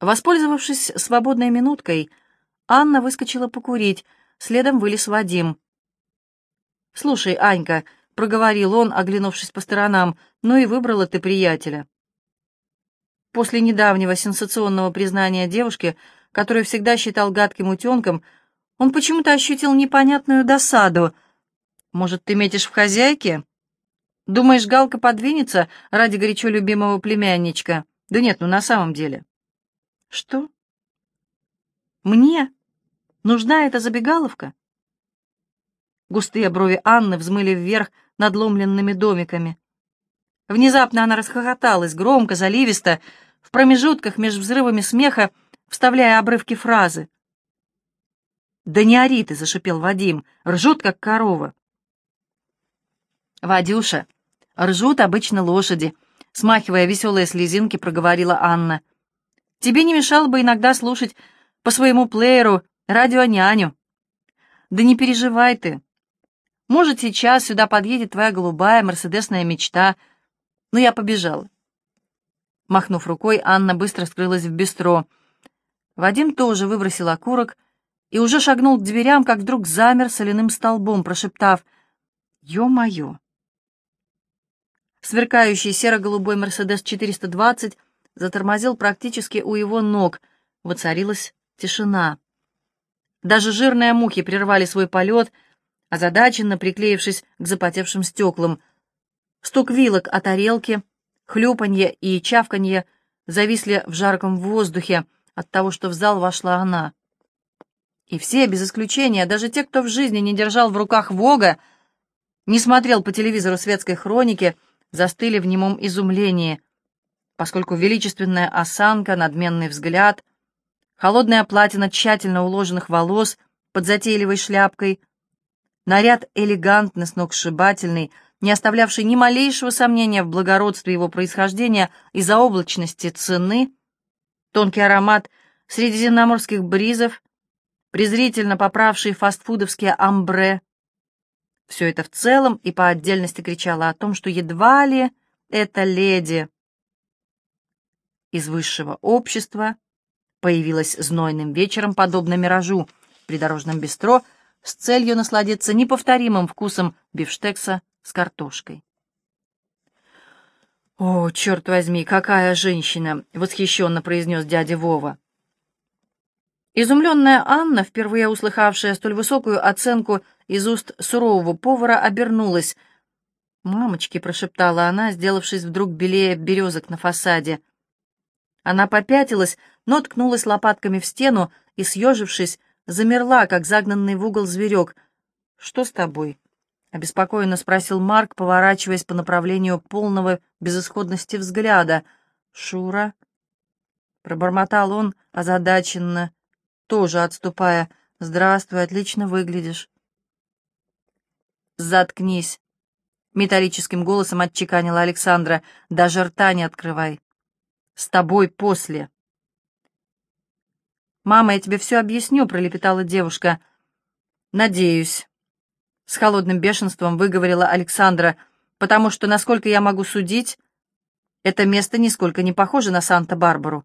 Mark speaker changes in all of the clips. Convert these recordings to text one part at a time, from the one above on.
Speaker 1: Воспользовавшись свободной минуткой, Анна выскочила покурить, следом вылез Вадим. «Слушай, Анька», — проговорил он, оглянувшись по сторонам, — «ну и выбрала ты приятеля». После недавнего сенсационного признания девушки, которую всегда считал гадким утенком, он почему-то ощутил непонятную досаду. «Может, ты метишь в хозяйке? Думаешь, Галка подвинется ради горячо любимого племянничка? Да нет, ну на самом деле». «Что? Мне нужна эта забегаловка?» Густые брови Анны взмыли вверх надломленными домиками. Внезапно она расхохоталась, громко, заливисто, в промежутках между взрывами смеха, вставляя обрывки фразы. «Да не ори ты!» — зашипел Вадим. «Ржут, как корова». «Вадюша, ржут обычно лошади», — смахивая веселые слезинки, проговорила Анна. «Тебе не мешало бы иногда слушать по своему плееру радио-няню». «Да не переживай ты. Может, сейчас сюда подъедет твоя голубая мерседесная мечта. Ну, я побежала». Махнув рукой, Анна быстро скрылась в бистро. Вадим тоже выбросил окурок и уже шагнул к дверям, как вдруг замер соляным столбом, прошептав «Ё-моё!». Сверкающий серо-голубой «Мерседес 420» затормозил практически у его ног. Воцарилась тишина. Даже жирные мухи прервали свой полет, озадаченно приклеившись к запотевшим стеклам. Стук вилок о тарелке — Хлюпанье и чавканье зависли в жарком воздухе от того, что в зал вошла она. И все, без исключения, даже те, кто в жизни не держал в руках Вога, не смотрел по телевизору светской хроники, застыли в немом изумлении, поскольку величественная осанка, надменный взгляд, холодная платина тщательно уложенных волос под затейливой шляпкой, наряд элегантный, сногсшибательный — не оставлявший ни малейшего сомнения в благородстве его происхождения и заоблачности цены, тонкий аромат средиземноморских бризов, презрительно поправший фастфудовские амбре. Все это в целом и по отдельности кричало о том, что едва ли эта леди из высшего общества появилась знойным вечером, подобно миражу, в придорожном бистро, с целью насладиться неповторимым вкусом бифштекса с картошкой. «О, черт возьми, какая женщина!» — восхищенно произнес дядя Вова. Изумленная Анна, впервые услыхавшая столь высокую оценку из уст сурового повара, обернулась. «Мамочки!» — прошептала она, сделавшись вдруг белее березок на фасаде. Она попятилась, но ткнулась лопатками в стену и, съежившись, замерла, как загнанный в угол зверек. «Что с тобой?» — обеспокоенно спросил Марк, поворачиваясь по направлению полного безысходности взгляда. «Шура?» — пробормотал он озадаченно, тоже отступая. «Здравствуй, отлично выглядишь». «Заткнись!» — металлическим голосом отчеканила Александра. «Даже рта не открывай. С тобой после». «Мама, я тебе все объясню», — пролепетала девушка. «Надеюсь». С холодным бешенством выговорила Александра, потому что, насколько я могу судить, это место нисколько не похоже на Санта-Барбару.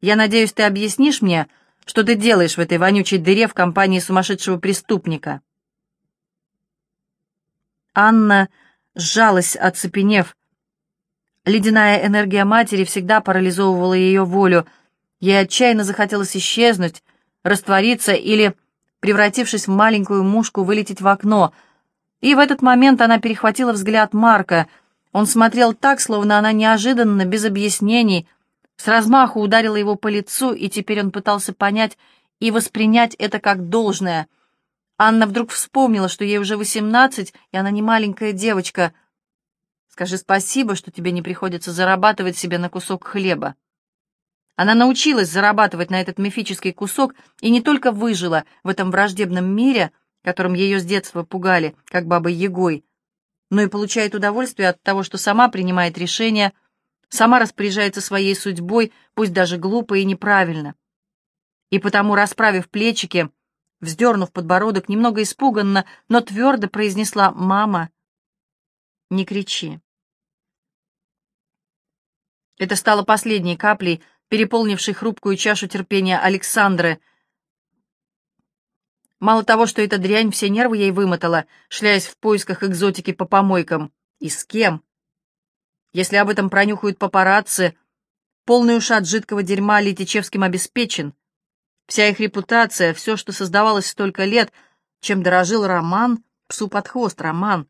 Speaker 1: Я надеюсь, ты объяснишь мне, что ты делаешь в этой вонючей дыре в компании сумасшедшего преступника. Анна сжалась, оцепенев. Ледяная энергия матери всегда парализовывала ее волю. Ей отчаянно захотелось исчезнуть, раствориться или превратившись в маленькую мушку, вылететь в окно. И в этот момент она перехватила взгляд Марка. Он смотрел так, словно она неожиданно, без объяснений, с размаху ударила его по лицу, и теперь он пытался понять и воспринять это как должное. Анна вдруг вспомнила, что ей уже восемнадцать, и она не маленькая девочка. «Скажи спасибо, что тебе не приходится зарабатывать себе на кусок хлеба». Она научилась зарабатывать на этот мифический кусок и не только выжила в этом враждебном мире, которым ее с детства пугали, как бабой Егой, но и получает удовольствие от того, что сама принимает решения, сама распоряжается своей судьбой, пусть даже глупо и неправильно. И потому, расправив плечики, вздернув подбородок, немного испуганно, но твердо произнесла «Мама, не кричи». Это стало последней каплей, переполнивший хрупкую чашу терпения Александры. Мало того, что эта дрянь все нервы ей вымотала, шляясь в поисках экзотики по помойкам. И с кем? Если об этом пронюхают папарацци, полный ушат жидкого дерьма Летичевским обеспечен. Вся их репутация, все, что создавалось столько лет, чем дорожил Роман, псу под хвост Роман.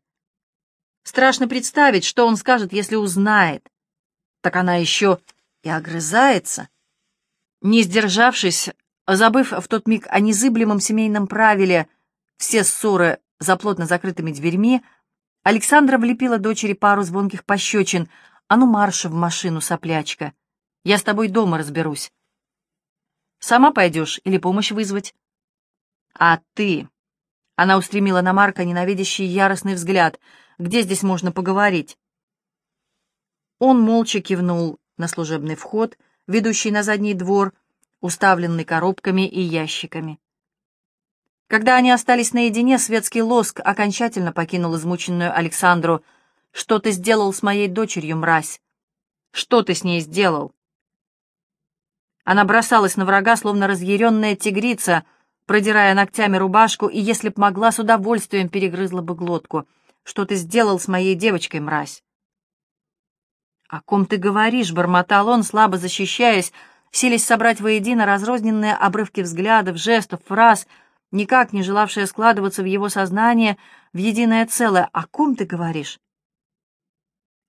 Speaker 1: Страшно представить, что он скажет, если узнает. Так она еще и огрызается. Не сдержавшись, забыв в тот миг о незыблемом семейном правиле все ссоры за плотно закрытыми дверьми, Александра влепила дочери пару звонких пощечин. «А ну, марша в машину, соплячка! Я с тобой дома разберусь. Сама пойдешь или помощь вызвать?» «А ты?» Она устремила на Марка ненавидящий яростный взгляд. «Где здесь можно поговорить?» Он молча кивнул на служебный вход, ведущий на задний двор, уставленный коробками и ящиками. Когда они остались наедине, светский лоск окончательно покинул измученную Александру. «Что ты сделал с моей дочерью, мразь? Что ты с ней сделал?» Она бросалась на врага, словно разъяренная тигрица, продирая ногтями рубашку, и, если б могла, с удовольствием перегрызла бы глотку. «Что ты сделал с моей девочкой, мразь?» «О ком ты говоришь?» — бормотал он, слабо защищаясь, сились собрать воедино разрозненные обрывки взглядов, жестов, фраз — никак не желавшая складываться в его сознание в единое целое. «О ком ты говоришь?»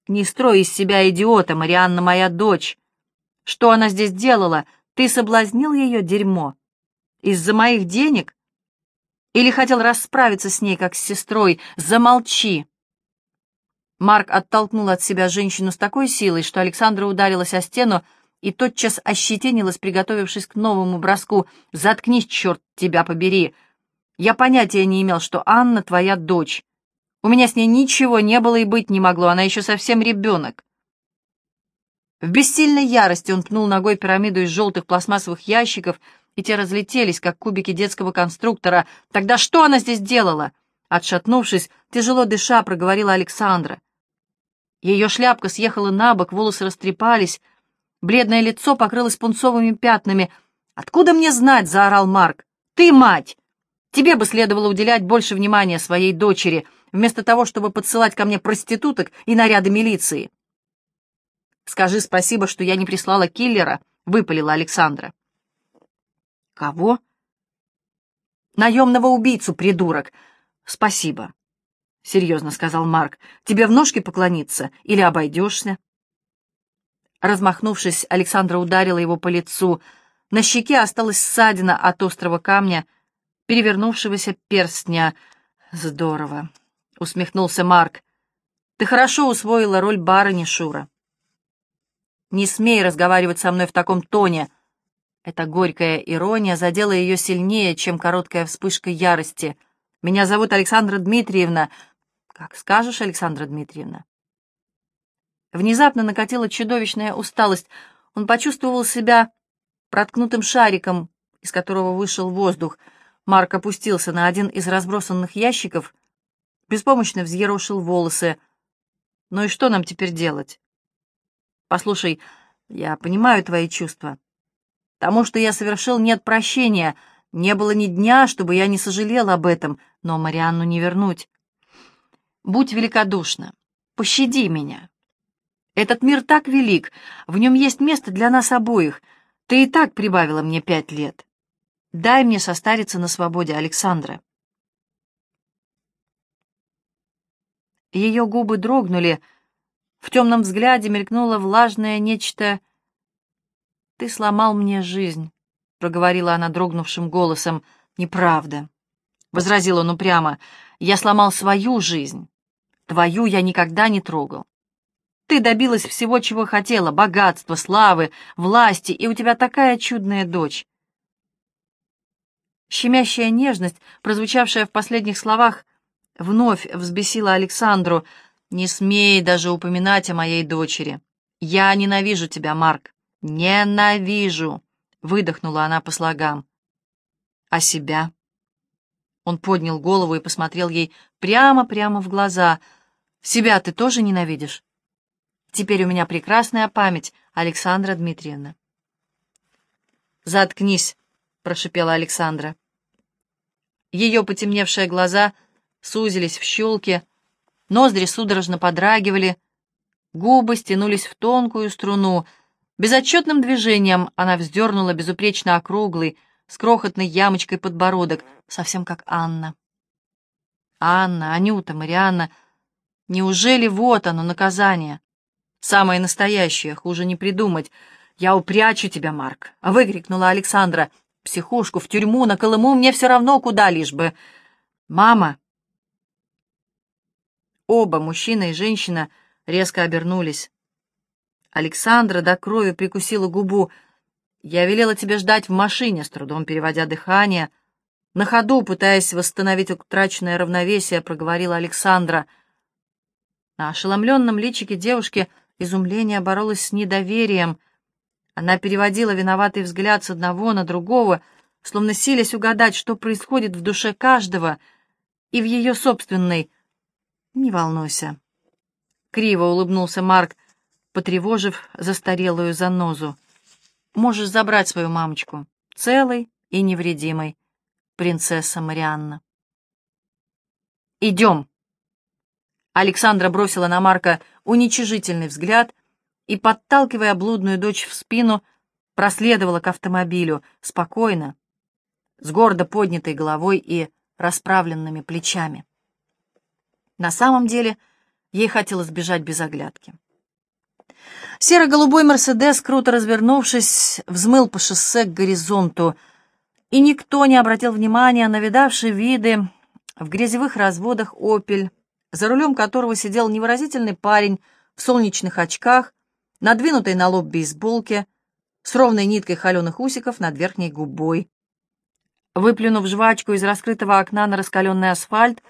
Speaker 1: «Не строй из себя идиота, Марианна моя дочь! Что она здесь делала? Ты соблазнил ее, дерьмо? Из-за моих денег? Или хотел расправиться с ней, как с сестрой? Замолчи!» Марк оттолкнул от себя женщину с такой силой, что Александра ударилась о стену, и тотчас ощетинилась, приготовившись к новому броску. «Заткнись, черт тебя побери! Я понятия не имел, что Анна твоя дочь. У меня с ней ничего не было и быть не могло, она еще совсем ребенок». В бессильной ярости он пнул ногой пирамиду из желтых пластмассовых ящиков, и те разлетелись, как кубики детского конструктора. «Тогда что она здесь делала?» Отшатнувшись, тяжело дыша, проговорила Александра. Ее шляпка съехала на бок, волосы растрепались, Бледное лицо покрылось пунцовыми пятнами. «Откуда мне знать?» — заорал Марк. «Ты мать! Тебе бы следовало уделять больше внимания своей дочери, вместо того, чтобы подсылать ко мне проституток и наряды милиции». «Скажи спасибо, что я не прислала киллера», — выпалила Александра. «Кого?» «Наемного убийцу, придурок!» «Спасибо», — серьезно сказал Марк. «Тебе в ножки поклониться или обойдешься?» Размахнувшись, Александра ударила его по лицу. На щеке осталась ссадина от острого камня, перевернувшегося перстня. «Здорово!» — усмехнулся Марк. «Ты хорошо усвоила роль барыни, Шура». «Не смей разговаривать со мной в таком тоне!» Эта горькая ирония задела ее сильнее, чем короткая вспышка ярости. «Меня зовут Александра Дмитриевна». «Как скажешь, Александра Дмитриевна». Внезапно накатила чудовищная усталость. Он почувствовал себя проткнутым шариком, из которого вышел воздух. Марк опустился на один из разбросанных ящиков, беспомощно взъерошил волосы. «Ну и что нам теперь делать?» «Послушай, я понимаю твои чувства. Тому, что я совершил, нет прощения. Не было ни дня, чтобы я не сожалел об этом, но Марианну не вернуть. Будь великодушна, пощади меня». Этот мир так велик, в нем есть место для нас обоих. Ты и так прибавила мне пять лет. Дай мне состариться на свободе, Александра. Ее губы дрогнули, в темном взгляде мелькнуло влажное нечто. «Ты сломал мне жизнь», — проговорила она дрогнувшим голосом. «Неправда», — возразил он упрямо. «Я сломал свою жизнь. Твою я никогда не трогал. Ты добилась всего, чего хотела, богатства, славы, власти, и у тебя такая чудная дочь. Щемящая нежность, прозвучавшая в последних словах, вновь взбесила Александру. «Не смей даже упоминать о моей дочери. Я ненавижу тебя, Марк. Ненавижу!» — выдохнула она по слогам. «А себя?» Он поднял голову и посмотрел ей прямо-прямо в глаза. «Себя ты тоже ненавидишь?» Теперь у меня прекрасная память, Александра Дмитриевна. «Заткнись», — прошипела Александра. Ее потемневшие глаза сузились в щелки, ноздри судорожно подрагивали, губы стянулись в тонкую струну. Безотчетным движением она вздернула безупречно округлый, с крохотной ямочкой подбородок, совсем как Анна. Анна, Анюта, Марианна. Неужели вот оно, наказание? Самое настоящее, хуже не придумать. «Я упрячу тебя, Марк!» — выкрикнула Александра. «Психушку, в тюрьму, на Колыму, мне все равно куда, лишь бы...» «Мама!» Оба, мужчина и женщина, резко обернулись. Александра до крови прикусила губу. «Я велела тебе ждать в машине», — с трудом переводя дыхание. На ходу, пытаясь восстановить утраченное равновесие, проговорила Александра. На ошеломленном личике девушки изумление боролось с недоверием. Она переводила виноватый взгляд с одного на другого, словно силясь угадать, что происходит в душе каждого и в ее собственной. «Не волнуйся». Криво улыбнулся Марк, потревожив застарелую занозу. «Можешь забрать свою мамочку, целой и невредимой, принцесса Марианна». «Идем!» Александра бросила на Марка уничижительный взгляд и, подталкивая блудную дочь в спину, проследовала к автомобилю, спокойно, с гордо поднятой головой и расправленными плечами. На самом деле ей хотелось бежать без оглядки. Серо-голубой «Мерседес», круто развернувшись, взмыл по шоссе к горизонту, и никто не обратил внимания на видавшие виды в грязевых разводах «Опель», за рулем которого сидел невыразительный парень в солнечных очках, надвинутой на лоб бейсболке, с ровной ниткой холеных усиков над верхней губой. Выплюнув жвачку из раскрытого окна на раскаленный асфальт,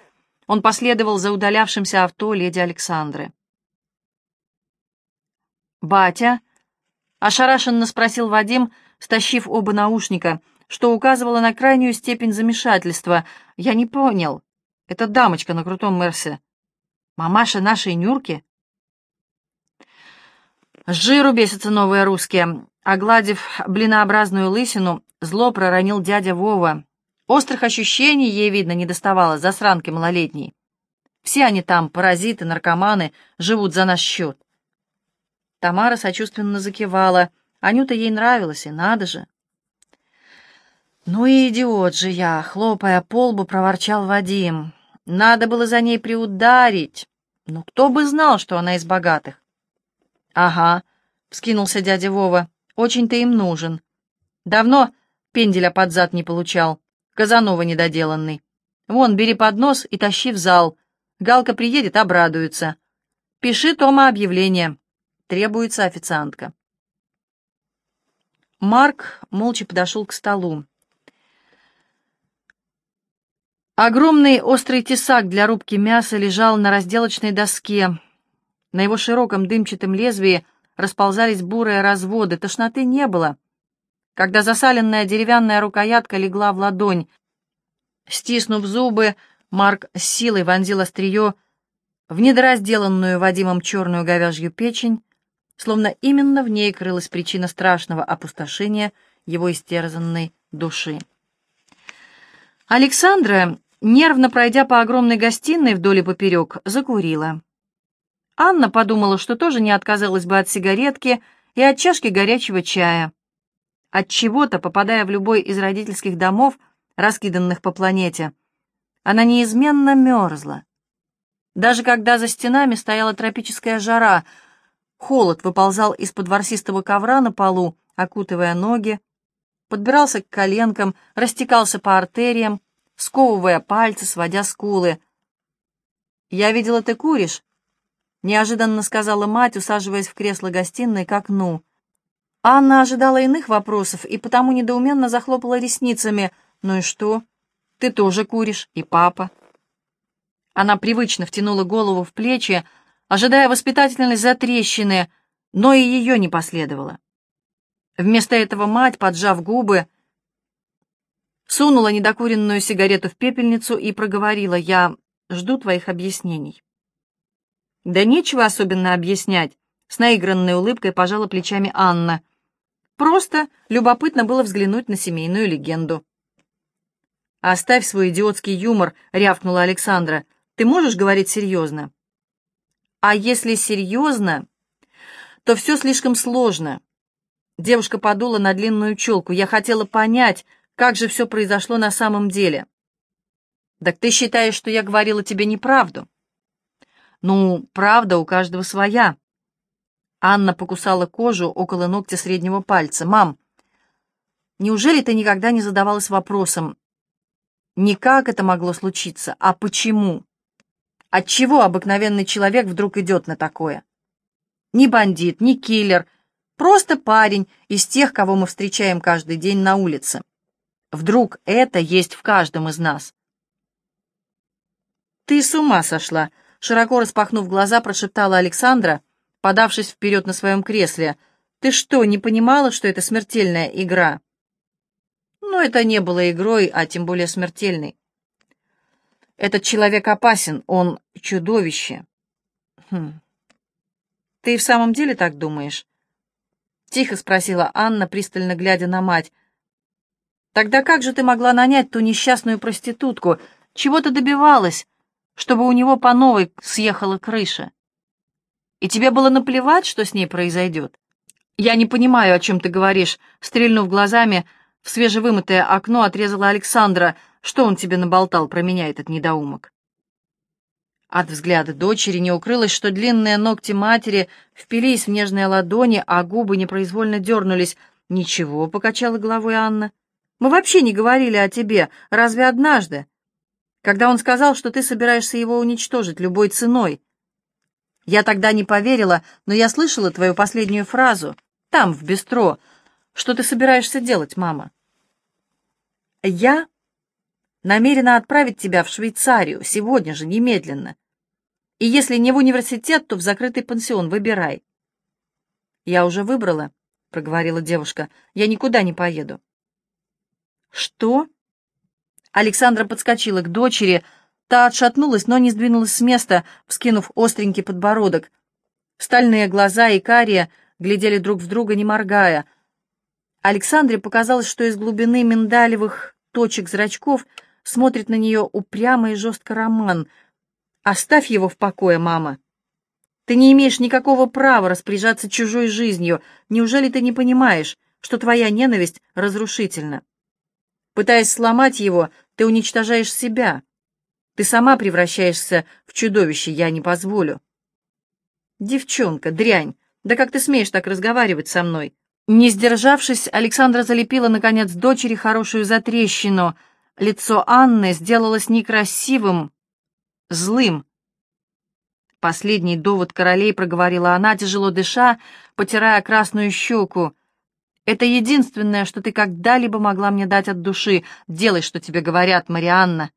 Speaker 1: он последовал за удалявшимся авто леди Александры. «Батя?» — ошарашенно спросил Вадим, стащив оба наушника, что указывало на крайнюю степень замешательства. «Я не понял. Это дамочка на крутом Мерсе. Мамаша нашей Нюрки?» Жиру бесятся новые русские. Огладив блинообразную лысину, зло проронил дядя Вова, Острых ощущений ей, видно, не доставало засранки малолетней. Все они там, паразиты, наркоманы, живут за наш счет. Тамара сочувственно закивала. Анюта ей нравилась, и надо же. «Ну и идиот же я!» — хлопая по лбу, проворчал Вадим. «Надо было за ней приударить. Ну, кто бы знал, что она из богатых?» «Ага», — вскинулся дядя Вова, — «очень ты им нужен. Давно пенделя под зад не получал. Казанова недоделанный. Вон, бери поднос и тащи в зал. Галка приедет, обрадуется. Пиши, Тома, объявление. Требуется официантка. Марк молча подошел к столу. Огромный острый тесак для рубки мяса лежал на разделочной доске. На его широком дымчатом лезвии расползались бурые разводы, тошноты не было когда засаленная деревянная рукоятка легла в ладонь. Стиснув зубы, Марк с силой вонзил острие в недоразделанную Вадимом черную говяжью печень, словно именно в ней крылась причина страшного опустошения его истерзанной души. Александра, нервно пройдя по огромной гостиной вдоль и поперек, закурила. Анна подумала, что тоже не отказалась бы от сигаретки и от чашки горячего чая. От чего-то, попадая в любой из родительских домов, раскиданных по планете, она неизменно мерзла. Даже когда за стенами стояла тропическая жара, холод выползал из-под ворсистого ковра на полу, окутывая ноги, подбирался к коленкам, растекался по артериям, сковывая пальцы, сводя скулы. «Я видела, ты куришь», — неожиданно сказала мать, усаживаясь в кресло гостиной к окну. Анна ожидала иных вопросов и потому недоуменно захлопала ресницами. «Ну и что? Ты тоже куришь, и папа». Она привычно втянула голову в плечи, ожидая воспитательной затрещины, но и ее не последовало. Вместо этого мать, поджав губы, сунула недокуренную сигарету в пепельницу и проговорила «Я жду твоих объяснений». «Да нечего особенно объяснять», — с наигранной улыбкой пожала плечами Анна — Просто любопытно было взглянуть на семейную легенду. «Оставь свой идиотский юмор», — рявкнула Александра. «Ты можешь говорить серьезно?» «А если серьезно, то все слишком сложно». Девушка подула на длинную челку. «Я хотела понять, как же все произошло на самом деле». «Так ты считаешь, что я говорила тебе неправду?» «Ну, правда у каждого своя». Анна покусала кожу около ногтя среднего пальца. «Мам, неужели ты никогда не задавалась вопросом, не как это могло случиться, а почему? Отчего обыкновенный человек вдруг идет на такое? Ни бандит, ни киллер, просто парень из тех, кого мы встречаем каждый день на улице. Вдруг это есть в каждом из нас?» «Ты с ума сошла!» — широко распахнув глаза, прошептала Александра — подавшись вперед на своем кресле. «Ты что, не понимала, что это смертельная игра?» «Ну, это не было игрой, а тем более смертельной. Этот человек опасен, он чудовище». «Хм. Ты в самом деле так думаешь?» Тихо спросила Анна, пристально глядя на мать. «Тогда как же ты могла нанять ту несчастную проститутку? Чего ты добивалась, чтобы у него по новой съехала крыша?» И тебе было наплевать, что с ней произойдет? Я не понимаю, о чем ты говоришь. Стрельнув глазами, в свежевымытое окно отрезала Александра. Что он тебе наболтал про меня, этот недоумок? От взгляда дочери не укрылось, что длинные ногти матери впились в нежные ладони, а губы непроизвольно дернулись. «Ничего», — покачала головой Анна. «Мы вообще не говорили о тебе, разве однажды? Когда он сказал, что ты собираешься его уничтожить любой ценой. Я тогда не поверила, но я слышала твою последнюю фразу. Там, в бистро. Что ты собираешься делать, мама? Я намерена отправить тебя в Швейцарию сегодня же, немедленно. И если не в университет, то в закрытый пансион. Выбирай. Я уже выбрала, — проговорила девушка. Я никуда не поеду. Что? Александра подскочила к дочери, — Та отшатнулась, но не сдвинулась с места, вскинув остренький подбородок. Стальные глаза и кария глядели друг в друга, не моргая. Александре показалось, что из глубины миндалевых точек зрачков смотрит на нее упрямо и жестко Роман. «Оставь его в покое, мама. Ты не имеешь никакого права распоряжаться чужой жизнью. Неужели ты не понимаешь, что твоя ненависть разрушительна? Пытаясь сломать его, ты уничтожаешь себя. Ты сама превращаешься в чудовище, я не позволю. Девчонка, дрянь, да как ты смеешь так разговаривать со мной? Не сдержавшись, Александра залепила, наконец, дочери хорошую затрещину. Лицо Анны сделалось некрасивым, злым. Последний довод королей проговорила она, тяжело дыша, потирая красную щеку. «Это единственное, что ты когда-либо могла мне дать от души. Делай, что тебе говорят, Марианна».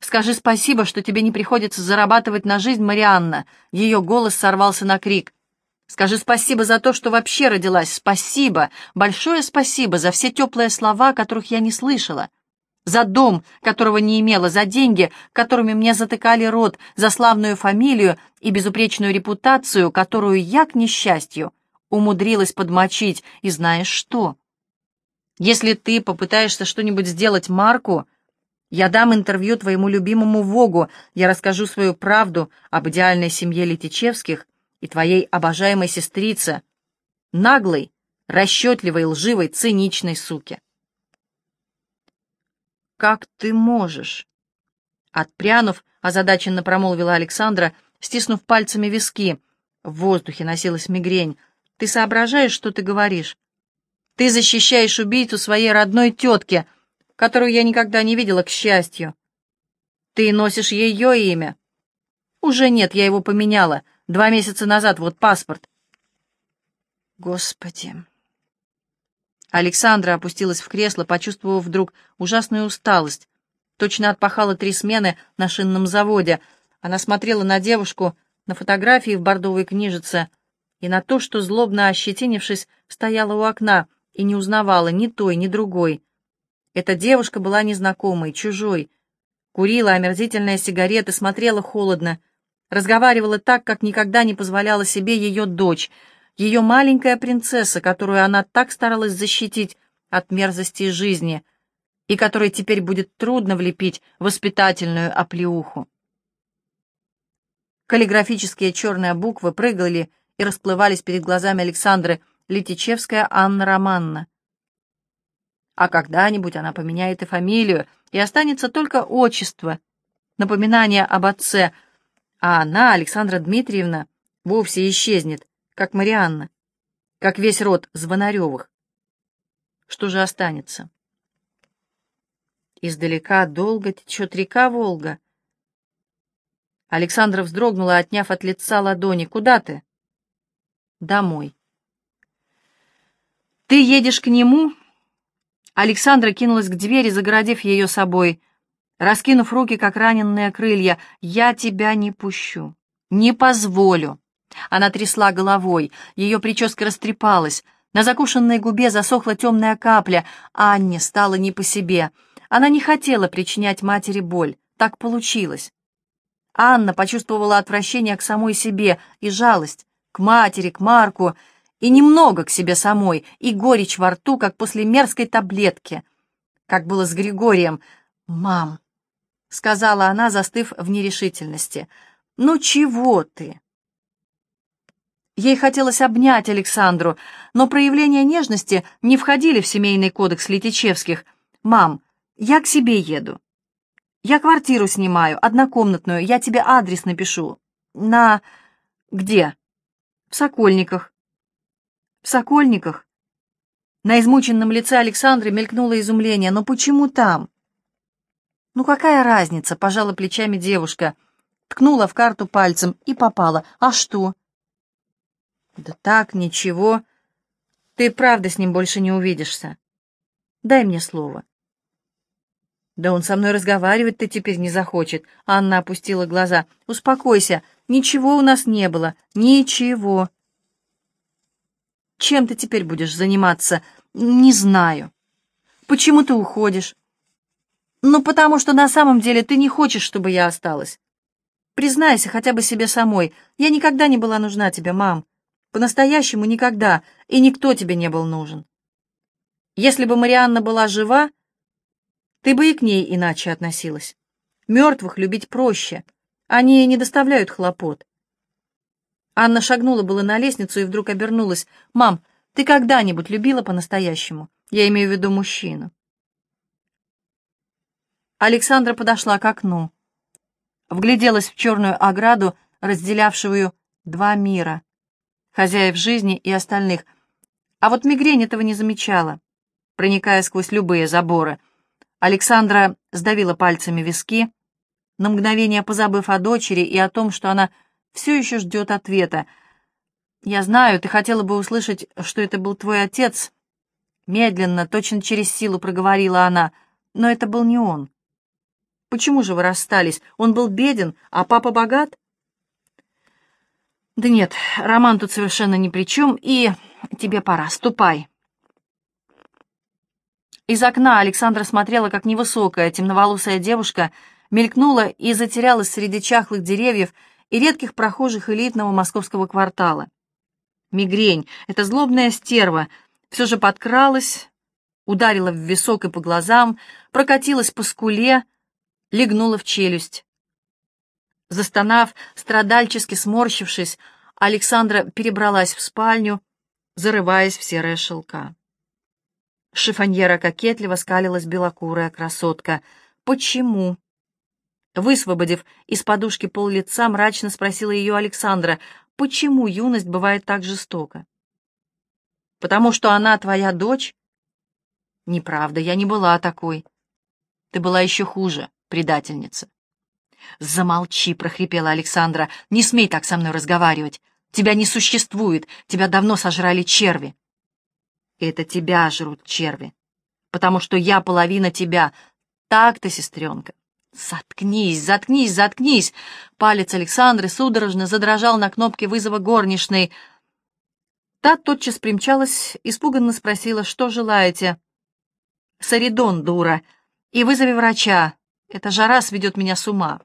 Speaker 1: Скажи спасибо, что тебе не приходится зарабатывать на жизнь, Марианна. Ее голос сорвался на крик. Скажи спасибо за то, что вообще родилась. Спасибо, большое спасибо за все теплые слова, которых я не слышала. За дом, которого не имела, за деньги, которыми мне затыкали рот, за славную фамилию и безупречную репутацию, которую я, к несчастью, умудрилась подмочить. И знаешь что? Если ты попытаешься что-нибудь сделать Марку, я дам интервью твоему любимому Вогу, я расскажу свою правду об идеальной семье Летичевских и твоей обожаемой сестрице, наглой, расчетливой, лживой, циничной суке. «Как ты можешь?» Отпрянув, озадаченно промолвила Александра, стиснув пальцами виски. В воздухе носилась мигрень. «Ты соображаешь, что ты говоришь? Ты защищаешь убийцу своей родной тетки!» которую я никогда не видела, к счастью. Ты носишь ее имя? Уже нет, я его поменяла. Два месяца назад, вот паспорт. Господи. Александра опустилась в кресло, почувствовав вдруг ужасную усталость. Точно отпахала три смены на шинном заводе. Она смотрела на девушку, на фотографии в бордовой книжице и на то, что, злобно ощетинившись, стояла у окна и не узнавала ни той, ни другой. Эта девушка была незнакомой, чужой. Курила омерзительные сигареты, смотрела холодно. Разговаривала так, как никогда не позволяла себе ее дочь. Ее маленькая принцесса, которую она так старалась защитить от мерзости жизни и которой теперь будет трудно влепить воспитательную оплеуху. Каллиграфические черные буквы прыгали и расплывались перед глазами Александры Летичевская Анна Романна. А когда-нибудь она поменяет и фамилию, и останется только отчество, напоминание об отце, а она, Александра Дмитриевна, вовсе исчезнет, как Марианна, как весь род Звонаревых. Что же останется? Издалека долго течет река Волга. Александра вздрогнула, отняв от лица ладони. «Куда ты?» «Домой». «Ты едешь к нему?» Александра кинулась к двери, загородив ее собой, раскинув руки, как раненые крылья. «Я тебя не пущу, не позволю». Она трясла головой, ее прическа растрепалась, на закушенной губе засохла темная капля, а Анне стало не по себе. Она не хотела причинять матери боль, так получилось. Анна почувствовала отвращение к самой себе и жалость к матери, к Марку, и немного к себе самой, и горечь во рту, как после мерзкой таблетки. Как было с Григорием. «Мам», — сказала она, застыв в нерешительности, — «ну чего ты?» Ей хотелось обнять Александру, но проявления нежности не входили в семейный кодекс Летичевских. «Мам, я к себе еду. Я квартиру снимаю, однокомнатную, я тебе адрес напишу. На... где?» «В Сокольниках». В Сокольниках. На измученном лице Александры мелькнуло изумление. Но почему там? Ну какая разница, пожала плечами девушка. Ткнула в карту пальцем и попала. А что? Да так, ничего. Ты правда с ним больше не увидишься. Дай мне слово. Да он со мной разговаривать-то теперь не захочет. Анна опустила глаза. Успокойся, ничего у нас не было. Ничего. Чем ты теперь будешь заниматься? Не знаю. Почему ты уходишь? Ну, потому что на самом деле ты не хочешь, чтобы я осталась. Признайся хотя бы себе самой. Я никогда не была нужна тебе, мам. По-настоящему никогда, и никто тебе не был нужен. Если бы Марианна была жива, ты бы и к ней иначе относилась. Мертвых любить проще. Они не доставляют хлопот. Анна шагнула было на лестницу и вдруг обернулась. «Мам, ты когда-нибудь любила по-настоящему? Я имею в виду мужчину». Александра подошла к окну. Вгляделась в черную ограду, разделявшую два мира — хозяев жизни и остальных. А вот мигрень этого не замечала, проникая сквозь любые заборы. Александра сдавила пальцами виски, на мгновение позабыв о дочери и о том, что она все еще ждет ответа. «Я знаю, ты хотела бы услышать, что это был твой отец». Медленно, точно через силу проговорила она, но это был не он. «Почему же вы расстались? Он был беден, а папа богат?» «Да нет, Роман тут совершенно ни при чем, и тебе пора, ступай». Из окна Александра смотрела, как невысокая, темноволосая девушка мелькнула и затерялась среди чахлых деревьев, и редких прохожих элитного московского квартала. Мигрень, эта злобная стерва, все же подкралась, ударила в висок и по глазам, прокатилась по скуле, легнула в челюсть. Застонав, страдальчески сморщившись, Александра перебралась в спальню, зарываясь в серые шелка. Шифоньера кокетливо скалилась белокурая красотка. «Почему?» Высвободив из подушки пол лица, мрачно спросила ее Александра, почему юность бывает так жестока? Потому что она твоя дочь? Неправда, я не была такой. Ты была еще хуже, предательница. Замолчи, прохрипела Александра, не смей так со мной разговаривать. Тебя не существует, тебя давно сожрали черви. Это тебя жрут черви, потому что я половина тебя. Так-то, сестренка. «Заткнись, заткнись, заткнись!» Палец Александры судорожно задрожал на кнопке вызова горничной. Та тотчас примчалась, испуганно спросила, что желаете. «Саридон, дура, и вызови врача. Эта жара сведет меня с ума».